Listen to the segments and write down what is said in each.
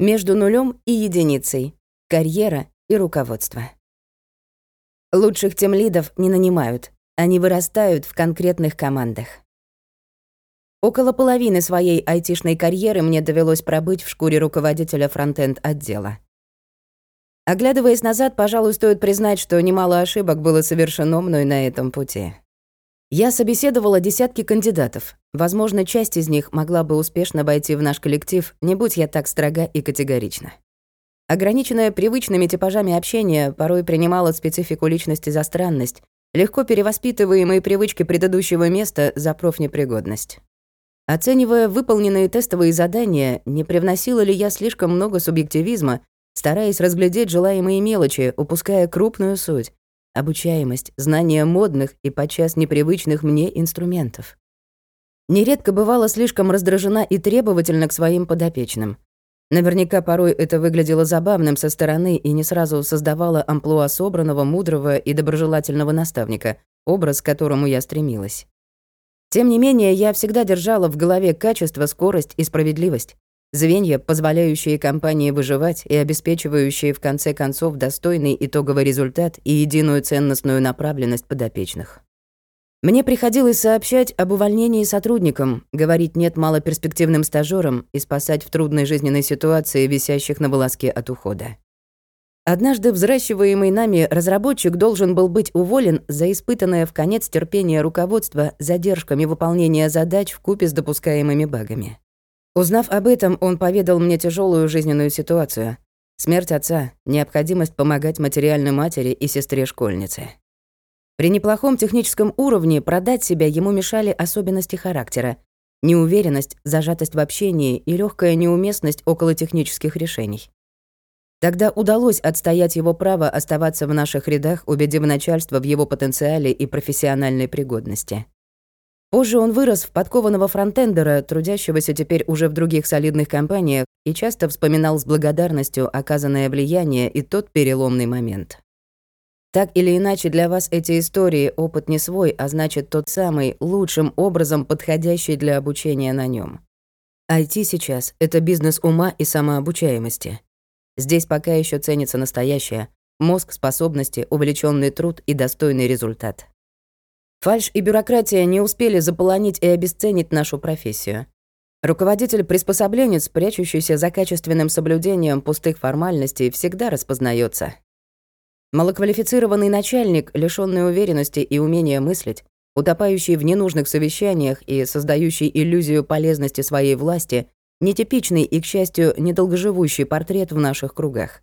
Между нулем и единицей. Карьера и руководство. Лучших темлидов не нанимают. Они вырастают в конкретных командах. Около половины своей айтишной карьеры мне довелось пробыть в шкуре руководителя фронтенд отдела. Оглядываясь назад, пожалуй, стоит признать, что немало ошибок было совершено мной на этом пути. Я собеседовала десятки кандидатов. Возможно, часть из них могла бы успешно войти в наш коллектив, не будь я так строга и категорична. Ограниченная привычными типажами общения порой принимала специфику личности за странность, легко перевоспитываемые привычки предыдущего места за профнепригодность. Оценивая выполненные тестовые задания, не привносила ли я слишком много субъективизма, стараясь разглядеть желаемые мелочи, упуская крупную суть — обучаемость, знание модных и подчас непривычных мне инструментов. Нередко бывала слишком раздражена и требовательна к своим подопечным. Наверняка порой это выглядело забавным со стороны и не сразу создавало амплуа собранного, мудрого и доброжелательного наставника, образ к которому я стремилась. Тем не менее, я всегда держала в голове качество, скорость и справедливость. Звенья, позволяющие компании выживать и обеспечивающие в конце концов достойный итоговый результат и единую ценностную направленность подопечных. Мне приходилось сообщать об увольнении сотрудникам, говорить «нет» малоперспективным стажёрам и спасать в трудной жизненной ситуации, висящих на волоске от ухода. Однажды взращиваемый нами разработчик должен был быть уволен за испытанное в конец терпение руководства задержками выполнения задач в купе с допускаемыми багами. Узнав об этом, он поведал мне тяжелую жизненную ситуацию. Смерть отца, необходимость помогать материальной матери и сестре-школьнице. При неплохом техническом уровне продать себя ему мешали особенности характера, неуверенность, зажатость в общении и легкая неуместность около технических решений. Тогда удалось отстоять его право оставаться в наших рядах, убедив начальство в его потенциале и профессиональной пригодности. Позже он вырос в подкованного фронтендера, трудящегося теперь уже в других солидных компаниях, и часто вспоминал с благодарностью оказанное влияние и тот переломный момент. Так или иначе, для вас эти истории — опыт не свой, а значит, тот самый, лучшим образом подходящий для обучения на нем. IT сейчас — это бизнес ума и самообучаемости. Здесь пока еще ценится настоящее. Мозг, способности, увлеченный труд и достойный результат. Фальш и бюрократия не успели заполонить и обесценить нашу профессию. Руководитель-приспособленец, прячущийся за качественным соблюдением пустых формальностей, всегда распознается. Малоквалифицированный начальник, лишённый уверенности и умения мыслить, утопающий в ненужных совещаниях и создающий иллюзию полезности своей власти, Нетипичный и, к счастью, недолгоживущий портрет в наших кругах.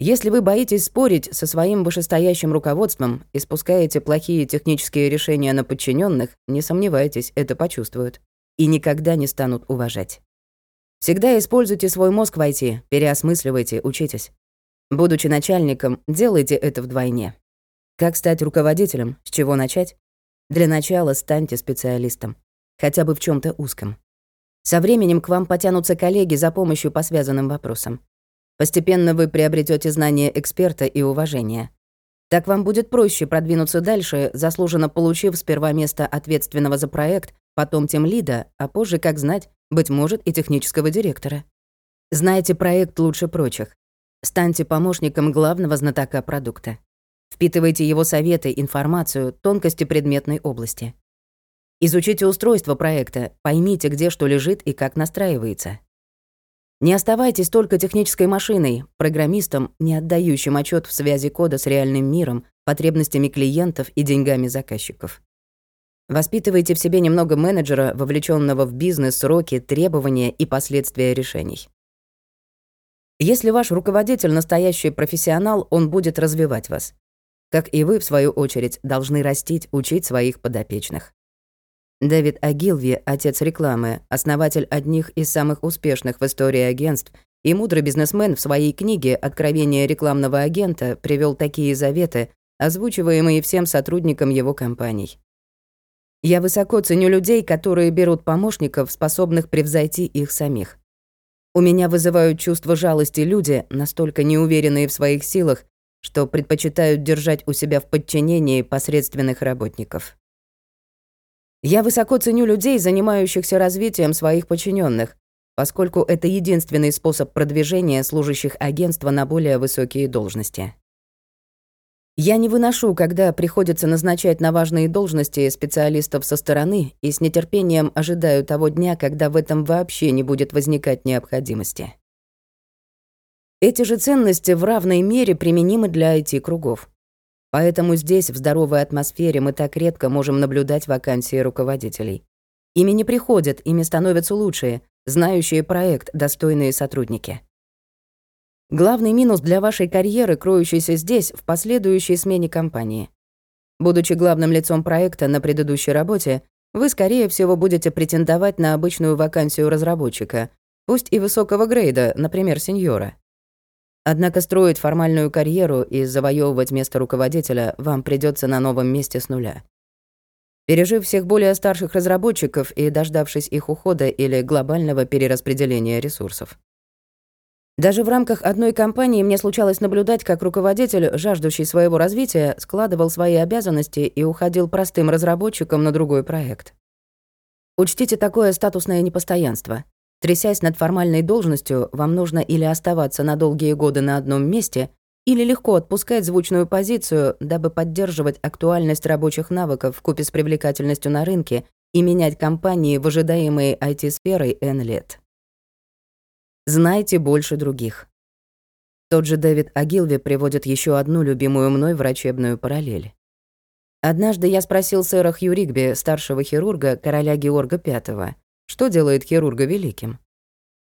Если вы боитесь спорить со своим вышестоящим руководством и спускаете плохие технические решения на подчиненных, не сомневайтесь, это почувствуют. И никогда не станут уважать. Всегда используйте свой мозг в IT, переосмысливайте, учитесь. Будучи начальником, делайте это вдвойне. Как стать руководителем? С чего начать? Для начала станьте специалистом. Хотя бы в чем то узком. Со временем к вам потянутся коллеги за помощью по связанным вопросам. Постепенно вы приобретете знания эксперта и уважение. Так вам будет проще продвинуться дальше, заслуженно получив сперва место ответственного за проект, потом тем лида, а позже, как знать, быть может, и технического директора. Знайте проект лучше прочих. Станьте помощником главного знатока продукта. Впитывайте его советы, информацию, тонкости предметной области. Изучите устройство проекта, поймите, где что лежит и как настраивается. Не оставайтесь только технической машиной, программистом, не отдающим отчет в связи кода с реальным миром, потребностями клиентов и деньгами заказчиков. Воспитывайте в себе немного менеджера, вовлеченного в бизнес, сроки, требования и последствия решений. Если ваш руководитель настоящий профессионал, он будет развивать вас. Как и вы, в свою очередь, должны растить, учить своих подопечных. Дэвид Агилви, отец рекламы, основатель одних из самых успешных в истории агентств и мудрый бизнесмен в своей книге «Откровение рекламного агента» привел такие заветы, озвучиваемые всем сотрудникам его компаний. «Я высоко ценю людей, которые берут помощников, способных превзойти их самих. У меня вызывают чувство жалости люди, настолько неуверенные в своих силах, что предпочитают держать у себя в подчинении посредственных работников». Я высоко ценю людей, занимающихся развитием своих подчиненных, поскольку это единственный способ продвижения служащих агентства на более высокие должности. Я не выношу, когда приходится назначать на важные должности специалистов со стороны и с нетерпением ожидаю того дня, когда в этом вообще не будет возникать необходимости. Эти же ценности в равной мере применимы для IT-кругов. Поэтому здесь, в здоровой атмосфере, мы так редко можем наблюдать вакансии руководителей. Ими не приходят, ими становятся лучшие, знающие проект, достойные сотрудники. Главный минус для вашей карьеры, кроющийся здесь, в последующей смене компании. Будучи главным лицом проекта на предыдущей работе, вы, скорее всего, будете претендовать на обычную вакансию разработчика, пусть и высокого грейда, например, сеньора. Однако строить формальную карьеру и завоевывать место руководителя вам придется на новом месте с нуля. Пережив всех более старших разработчиков и дождавшись их ухода или глобального перераспределения ресурсов. Даже в рамках одной компании мне случалось наблюдать, как руководитель, жаждущий своего развития, складывал свои обязанности и уходил простым разработчиком на другой проект. Учтите такое статусное непостоянство. Трясясь над формальной должностью, вам нужно или оставаться на долгие годы на одном месте, или легко отпускать звучную позицию, дабы поддерживать актуальность рабочих навыков в купе с привлекательностью на рынке и менять компании в ожидаемой IT-сферой N лет. Знайте больше других. Тот же Дэвид Агилви приводит еще одну любимую мной врачебную параллель. Однажды я спросил сэра Хью Ригби, старшего хирурга короля Георга V, что делает хирурга великим.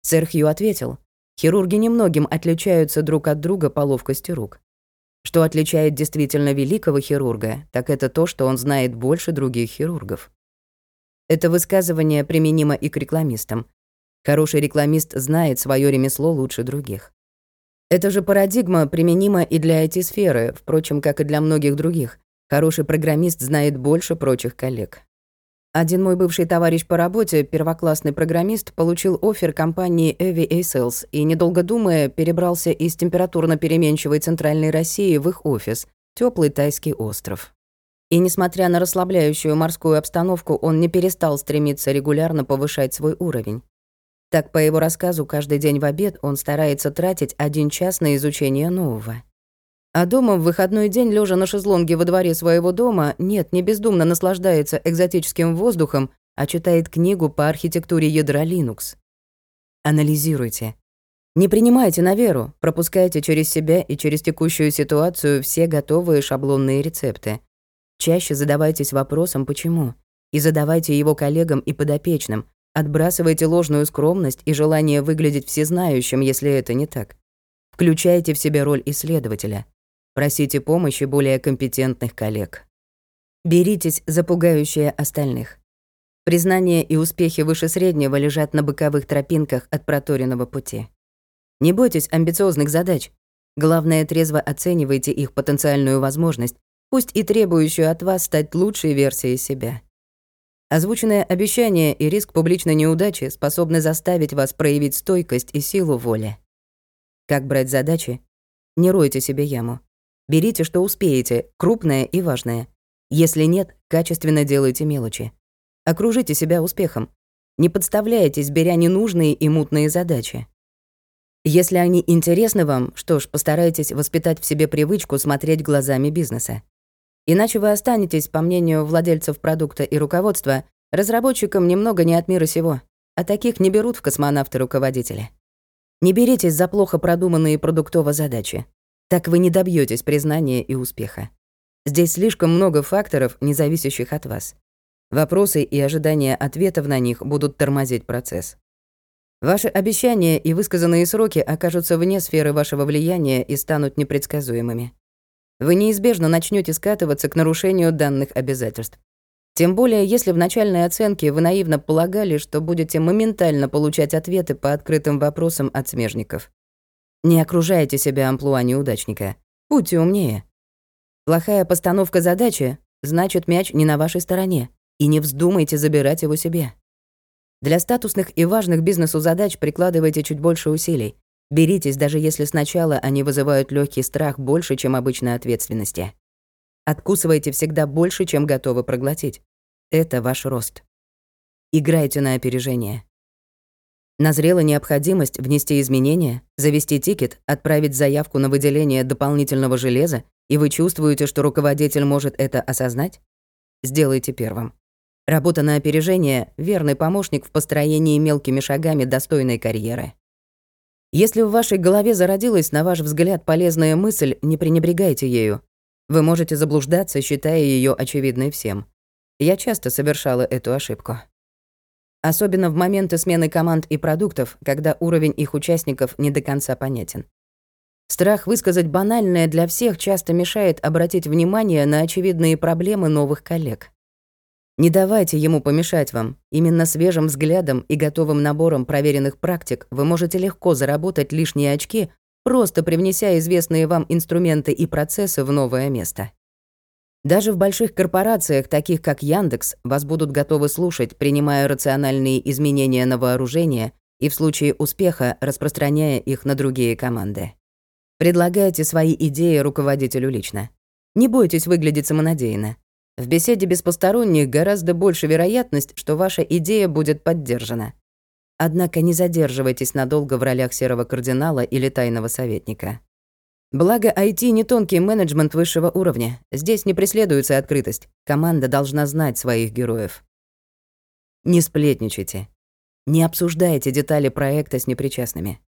Сэр Хью ответил, хирурги немногим отличаются друг от друга по ловкости рук. Что отличает действительно великого хирурга, так это то, что он знает больше других хирургов. Это высказывание применимо и к рекламистам, Хороший рекламист знает свое ремесло лучше других. Эта же парадигма применима и для IT-сферы, впрочем, как и для многих других. Хороший программист знает больше прочих коллег. Один мой бывший товарищ по работе, первоклассный программист, получил офер компании Evi A-Sales и, недолго думая, перебрался из температурно-переменчивой Центральной России в их офис, теплый тайский остров. И несмотря на расслабляющую морскую обстановку, он не перестал стремиться регулярно повышать свой уровень. Так, по его рассказу, каждый день в обед он старается тратить один час на изучение нового. А дома в выходной день, лежа на шезлонге во дворе своего дома, нет, не бездумно наслаждается экзотическим воздухом, а читает книгу по архитектуре ядра Linux. Анализируйте. Не принимайте на веру, пропускайте через себя и через текущую ситуацию все готовые шаблонные рецепты. Чаще задавайтесь вопросом «почему?» и задавайте его коллегам и подопечным, Отбрасывайте ложную скромность и желание выглядеть всезнающим, если это не так. Включайте в себя роль исследователя. Просите помощи более компетентных коллег. Беритесь за пугающее остальных. Признание и успехи выше среднего лежат на боковых тропинках от проторенного пути. Не бойтесь амбициозных задач. Главное, трезво оценивайте их потенциальную возможность, пусть и требующую от вас стать лучшей версией себя. Озвученное обещание и риск публичной неудачи способны заставить вас проявить стойкость и силу воли. Как брать задачи? Не ройте себе яму. Берите, что успеете, крупное и важное. Если нет, качественно делайте мелочи. Окружите себя успехом. Не подставляйтесь, беря ненужные и мутные задачи. Если они интересны вам, что ж, постарайтесь воспитать в себе привычку смотреть глазами бизнеса. Иначе вы останетесь, по мнению владельцев продукта и руководства, разработчиком немного не от мира сего, а таких не берут в космонавты руководители. Не беритесь за плохо продуманные продуктово задачи. Так вы не добьетесь признания и успеха. Здесь слишком много факторов, не зависящих от вас. Вопросы и ожидания ответов на них будут тормозить процесс. Ваши обещания и высказанные сроки окажутся вне сферы вашего влияния и станут непредсказуемыми вы неизбежно начнете скатываться к нарушению данных обязательств. Тем более, если в начальной оценке вы наивно полагали, что будете моментально получать ответы по открытым вопросам от смежников. Не окружайте себя амплуа неудачника. Будьте умнее. Плохая постановка задачи значит мяч не на вашей стороне, и не вздумайте забирать его себе. Для статусных и важных бизнесу задач прикладывайте чуть больше усилий, Беритесь, даже если сначала они вызывают легкий страх больше, чем обычной ответственности. Откусывайте всегда больше, чем готовы проглотить. Это ваш рост. Играйте на опережение. Назрела необходимость внести изменения, завести тикет, отправить заявку на выделение дополнительного железа, и вы чувствуете, что руководитель может это осознать? Сделайте первым. Работа на опережение — верный помощник в построении мелкими шагами достойной карьеры. Если в вашей голове зародилась, на ваш взгляд, полезная мысль, не пренебрегайте ею. Вы можете заблуждаться, считая ее очевидной всем. Я часто совершала эту ошибку. Особенно в моменты смены команд и продуктов, когда уровень их участников не до конца понятен. Страх высказать банальное для всех часто мешает обратить внимание на очевидные проблемы новых коллег. Не давайте ему помешать вам. Именно свежим взглядом и готовым набором проверенных практик вы можете легко заработать лишние очки, просто привнеся известные вам инструменты и процессы в новое место. Даже в больших корпорациях, таких как Яндекс, вас будут готовы слушать, принимая рациональные изменения на вооружение и в случае успеха распространяя их на другие команды. Предлагайте свои идеи руководителю лично. Не бойтесь выглядеть самонадеянно. В беседе без посторонних гораздо больше вероятность, что ваша идея будет поддержана. Однако не задерживайтесь надолго в ролях серого кардинала или тайного советника. Благо, IT не тонкий менеджмент высшего уровня. Здесь не преследуется открытость. Команда должна знать своих героев. Не сплетничайте. Не обсуждайте детали проекта с непричастными.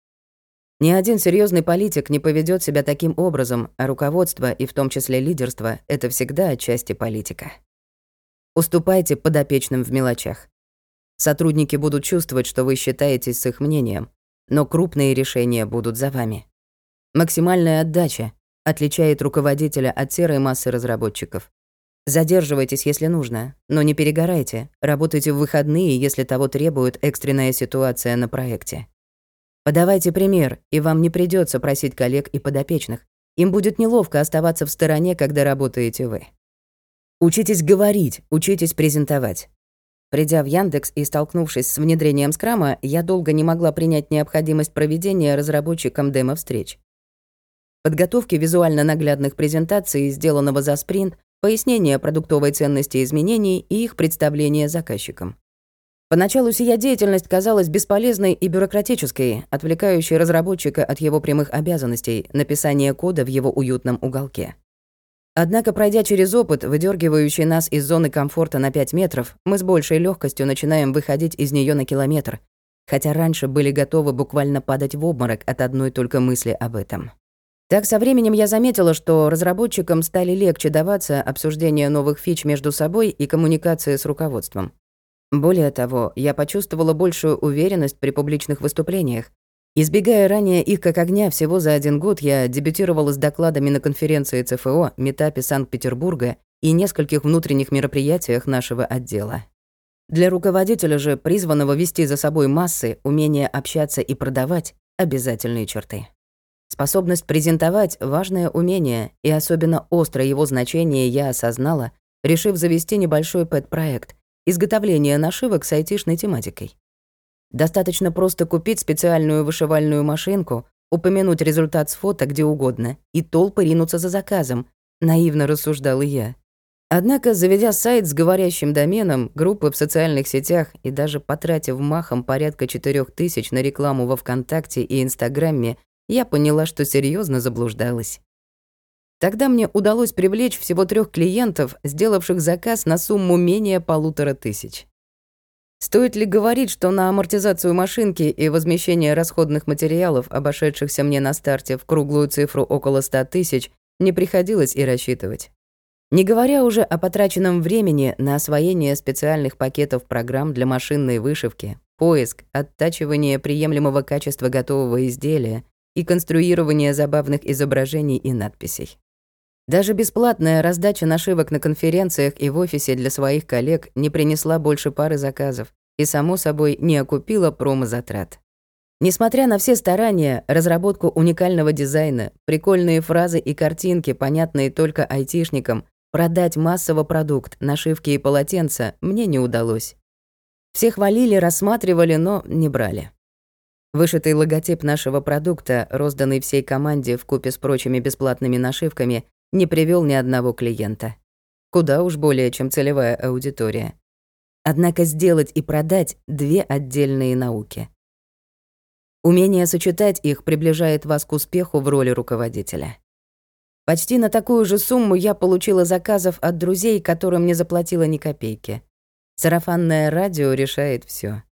Ни один серьезный политик не поведет себя таким образом, а руководство, и в том числе лидерство, это всегда отчасти политика. Уступайте подопечным в мелочах. Сотрудники будут чувствовать, что вы считаетесь с их мнением, но крупные решения будут за вами. Максимальная отдача отличает руководителя от серой массы разработчиков. Задерживайтесь, если нужно, но не перегорайте. Работайте в выходные, если того требует экстренная ситуация на проекте. Подавайте пример, и вам не придется просить коллег и подопечных. Им будет неловко оставаться в стороне, когда работаете вы. Учитесь говорить, учитесь презентовать. Придя в Яндекс и столкнувшись с внедрением скрама, я долго не могла принять необходимость проведения разработчикам демо-встреч. Подготовки визуально наглядных презентаций, сделанного за спринт, пояснение продуктовой ценности изменений и их представление заказчикам. Поначалу сия деятельность казалась бесполезной и бюрократической, отвлекающей разработчика от его прямых обязанностей, написания кода в его уютном уголке. Однако, пройдя через опыт, выдергивающий нас из зоны комфорта на 5 метров, мы с большей легкостью начинаем выходить из нее на километр, хотя раньше были готовы буквально падать в обморок от одной только мысли об этом. Так, со временем я заметила, что разработчикам стали легче даваться обсуждение новых фич между собой и коммуникация с руководством. Более того, я почувствовала большую уверенность при публичных выступлениях. Избегая ранее их как огня всего за один год, я дебютировала с докладами на конференции ЦФО, Метапе Санкт-Петербурга и нескольких внутренних мероприятиях нашего отдела. Для руководителя же, призванного вести за собой массы, умение общаться и продавать — обязательные черты. Способность презентовать — важное умение, и особенно остро его значение я осознала, решив завести небольшой пэт-проект, изготовление нашивок с айтишной тематикой. Достаточно просто купить специальную вышивальную машинку, упомянуть результат с фото где угодно, и толпы ринутся за заказом, наивно рассуждал я. Однако, заведя сайт с говорящим доменом, группы в социальных сетях и даже потратив махом порядка 4000 на рекламу во ВКонтакте и Инстаграме, я поняла, что серьезно заблуждалась. Тогда мне удалось привлечь всего трех клиентов, сделавших заказ на сумму менее полутора тысяч. Стоит ли говорить, что на амортизацию машинки и возмещение расходных материалов, обошедшихся мне на старте в круглую цифру около ста тысяч, не приходилось и рассчитывать. Не говоря уже о потраченном времени на освоение специальных пакетов программ для машинной вышивки, поиск, оттачивание приемлемого качества готового изделия и конструирование забавных изображений и надписей. Даже бесплатная раздача нашивок на конференциях и в офисе для своих коллег не принесла больше пары заказов и, само собой, не окупила промо-затрат. Несмотря на все старания, разработку уникального дизайна, прикольные фразы и картинки, понятные только айтишникам, продать массово продукт, нашивки и полотенца мне не удалось. Все хвалили, рассматривали, но не брали. Вышитый логотип нашего продукта, розданный всей команде в купе с прочими бесплатными нашивками, не привел ни одного клиента. Куда уж более, чем целевая аудитория. Однако сделать и продать — две отдельные науки. Умение сочетать их приближает вас к успеху в роли руководителя. Почти на такую же сумму я получила заказов от друзей, которым не заплатила ни копейки. Сарафанное радио решает все.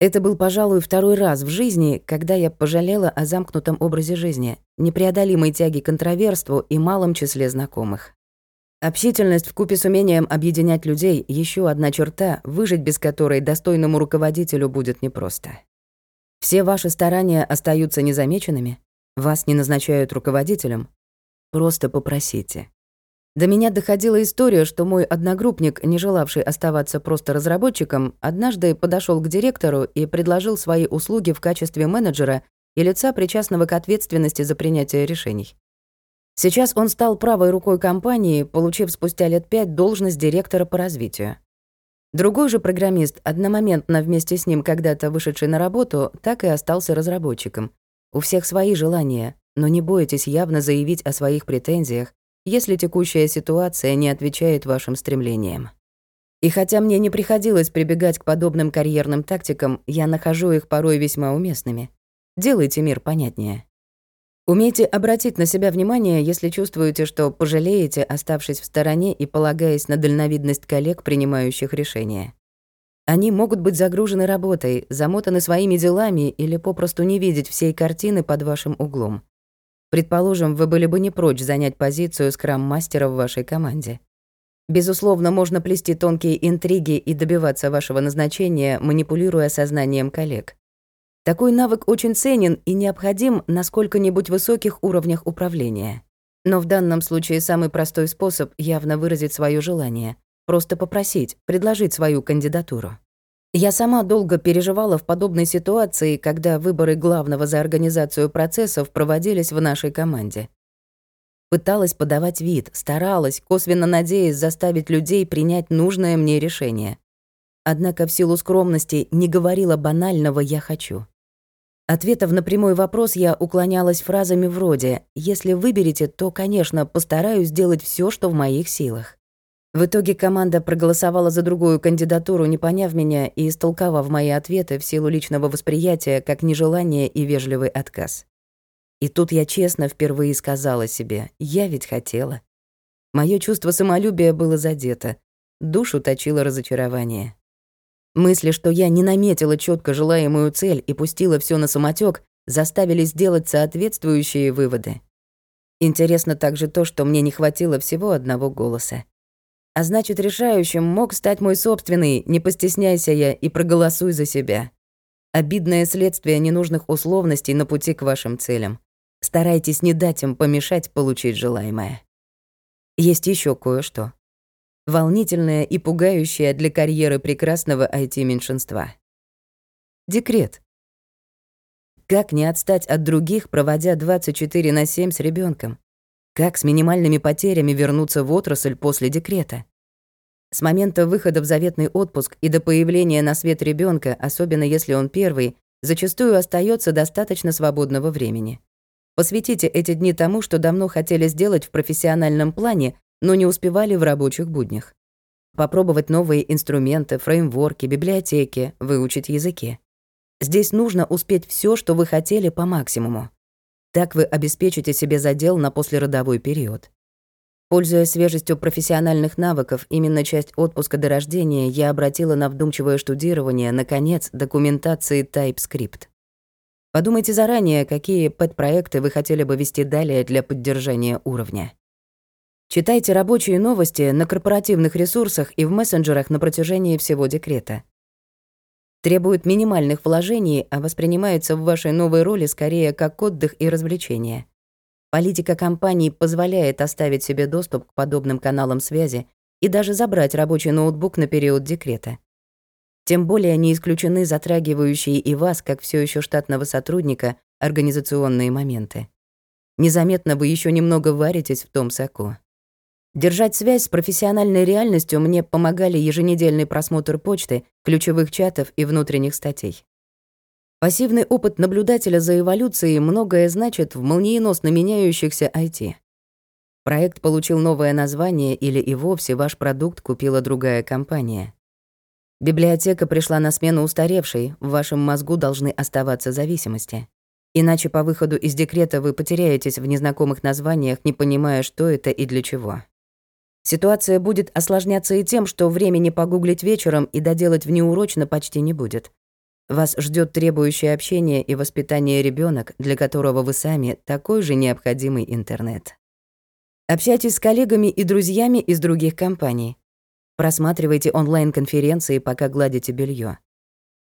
Это был, пожалуй, второй раз в жизни, когда я пожалела о замкнутом образе жизни, непреодолимой тяге к интроверству и малом числе знакомых. Общительность вкупе с умением объединять людей — еще одна черта, выжить без которой достойному руководителю будет непросто. Все ваши старания остаются незамеченными, вас не назначают руководителем. Просто попросите. До меня доходила история, что мой одногруппник, не желавший оставаться просто разработчиком, однажды подошел к директору и предложил свои услуги в качестве менеджера и лица, причастного к ответственности за принятие решений. Сейчас он стал правой рукой компании, получив спустя лет пять должность директора по развитию. Другой же программист, одномоментно вместе с ним когда-то вышедший на работу, так и остался разработчиком. У всех свои желания, но не бойтесь явно заявить о своих претензиях, если текущая ситуация не отвечает вашим стремлениям. И хотя мне не приходилось прибегать к подобным карьерным тактикам, я нахожу их порой весьма уместными. Делайте мир понятнее. Умейте обратить на себя внимание, если чувствуете, что пожалеете, оставшись в стороне и полагаясь на дальновидность коллег, принимающих решения. Они могут быть загружены работой, замотаны своими делами или попросту не видеть всей картины под вашим углом. Предположим, вы были бы не прочь занять позицию скрам-мастера в вашей команде. Безусловно, можно плести тонкие интриги и добиваться вашего назначения, манипулируя сознанием коллег. Такой навык очень ценен и необходим на сколько-нибудь высоких уровнях управления. Но в данном случае самый простой способ явно выразить свое желание. Просто попросить, предложить свою кандидатуру. Я сама долго переживала в подобной ситуации, когда выборы главного за организацию процессов проводились в нашей команде. Пыталась подавать вид, старалась, косвенно надеясь заставить людей принять нужное мне решение. Однако в силу скромности не говорила банального «я хочу». Ответов на прямой вопрос я уклонялась фразами вроде «если выберете, то, конечно, постараюсь сделать все, что в моих силах». В итоге команда проголосовала за другую кандидатуру, не поняв меня и истолковав мои ответы в силу личного восприятия как нежелание и вежливый отказ. И тут я честно впервые сказала себе «я ведь хотела». Моё чувство самолюбия было задето, душу точило разочарование. Мысли, что я не наметила четко желаемую цель и пустила все на самотек, заставили сделать соответствующие выводы. Интересно также то, что мне не хватило всего одного голоса. А значит, решающим мог стать мой собственный, не постесняйся я и проголосуй за себя. Обидное следствие ненужных условностей на пути к вашим целям. Старайтесь не дать им помешать получить желаемое. Есть еще кое-что. Волнительное и пугающее для карьеры прекрасного IT-меньшинства. Декрет. Как не отстать от других, проводя 24 на 7 с ребенком? Как с минимальными потерями вернуться в отрасль после декрета? С момента выхода в заветный отпуск и до появления на свет ребенка, особенно если он первый, зачастую остается достаточно свободного времени. Посвятите эти дни тому, что давно хотели сделать в профессиональном плане, но не успевали в рабочих буднях. Попробовать новые инструменты, фреймворки, библиотеки, выучить языки. Здесь нужно успеть все, что вы хотели по максимуму. Так вы обеспечите себе задел на послеродовой период. Пользуясь свежестью профессиональных навыков, именно часть отпуска до рождения я обратила на вдумчивое штудирование, наконец, документации TypeScript. Подумайте заранее, какие пэт-проекты вы хотели бы вести далее для поддержания уровня. Читайте рабочие новости на корпоративных ресурсах и в мессенджерах на протяжении всего декрета требует минимальных вложений, а воспринимается в вашей новой роли скорее как отдых и развлечение. Политика компании позволяет оставить себе доступ к подобным каналам связи и даже забрать рабочий ноутбук на период декрета. Тем более не исключены затрагивающие и вас, как все еще штатного сотрудника, организационные моменты. Незаметно вы еще немного варитесь в том соку. Держать связь с профессиональной реальностью мне помогали еженедельный просмотр почты, ключевых чатов и внутренних статей. Пассивный опыт наблюдателя за эволюцией многое значит в молниеносно меняющихся IT. Проект получил новое название или и вовсе ваш продукт купила другая компания. Библиотека пришла на смену устаревшей, в вашем мозгу должны оставаться зависимости. Иначе по выходу из декрета вы потеряетесь в незнакомых названиях, не понимая, что это и для чего. Ситуация будет осложняться и тем, что времени погуглить вечером и доделать внеурочно почти не будет. Вас ждет требующее общение и воспитание ребенок, для которого вы сами такой же необходимый интернет. Общайтесь с коллегами и друзьями из других компаний. Просматривайте онлайн-конференции, пока гладите белье.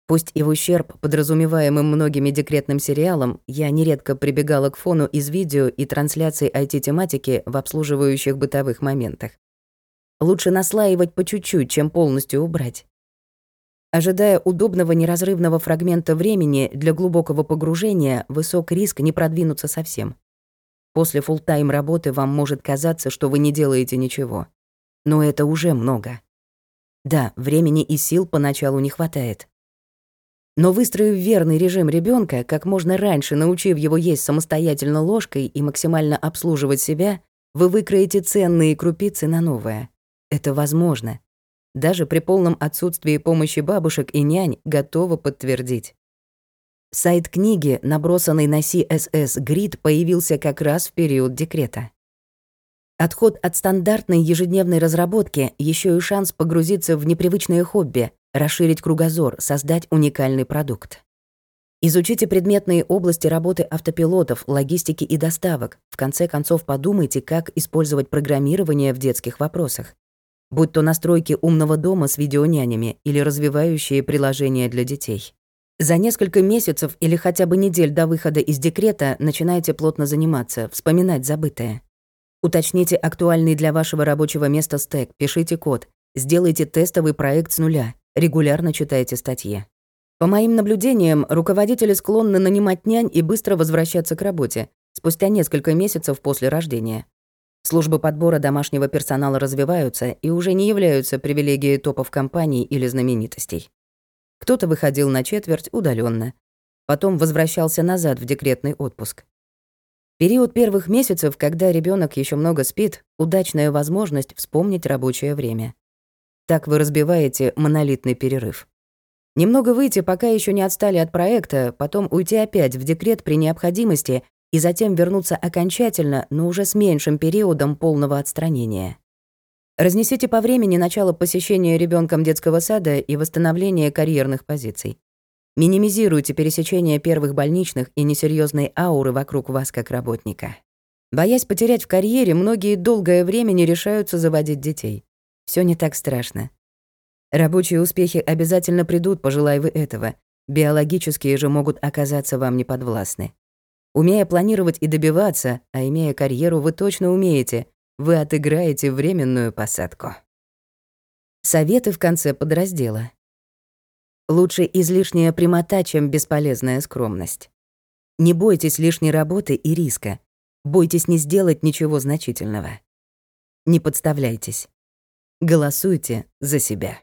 Пусть и в ущерб подразумеваемым многими декретным сериалам, я нередко прибегала к фону из видео и трансляций IT-тематики в обслуживающих бытовых моментах. Лучше наслаивать по чуть-чуть, чем полностью убрать. Ожидая удобного неразрывного фрагмента времени для глубокого погружения, высок риск не продвинуться совсем. После фулл-тайм работы вам может казаться, что вы не делаете ничего но это уже много. Да, времени и сил поначалу не хватает. Но выстроив верный режим ребенка, как можно раньше научив его есть самостоятельно ложкой и максимально обслуживать себя, вы выкроете ценные крупицы на новое. Это возможно. Даже при полном отсутствии помощи бабушек и нянь готовы подтвердить. Сайт книги, набросанный на CSS Grid, появился как раз в период декрета. Отход от стандартной ежедневной разработки еще и шанс погрузиться в непривычное хобби, расширить кругозор, создать уникальный продукт. Изучите предметные области работы автопилотов, логистики и доставок. В конце концов подумайте, как использовать программирование в детских вопросах. Будь то настройки умного дома с видеонянями или развивающие приложения для детей. За несколько месяцев или хотя бы недель до выхода из декрета начинайте плотно заниматься, вспоминать забытое. Уточните актуальный для вашего рабочего места стек, пишите код, сделайте тестовый проект с нуля, регулярно читайте статьи. По моим наблюдениям, руководители склонны нанимать нянь и быстро возвращаться к работе, спустя несколько месяцев после рождения. Службы подбора домашнего персонала развиваются и уже не являются привилегией топов компаний или знаменитостей. Кто-то выходил на четверть удаленно, потом возвращался назад в декретный отпуск. Период первых месяцев, когда ребенок еще много спит, удачная возможность вспомнить рабочее время. Так вы разбиваете монолитный перерыв. Немного выйти, пока еще не отстали от проекта, потом уйти опять в декрет при необходимости и затем вернуться окончательно, но уже с меньшим периодом полного отстранения. Разнесите по времени начало посещения ребенком детского сада и восстановления карьерных позиций. Минимизируйте пересечение первых больничных и несерьезной ауры вокруг вас как работника. Боясь потерять в карьере, многие долгое время не решаются заводить детей. Все не так страшно. Рабочие успехи обязательно придут, пожелай вы этого. Биологические же могут оказаться вам неподвластны. Умея планировать и добиваться, а имея карьеру, вы точно умеете, вы отыграете временную посадку. Советы в конце подраздела. Лучше излишняя прямота, чем бесполезная скромность. Не бойтесь лишней работы и риска. Бойтесь не сделать ничего значительного. Не подставляйтесь. Голосуйте за себя.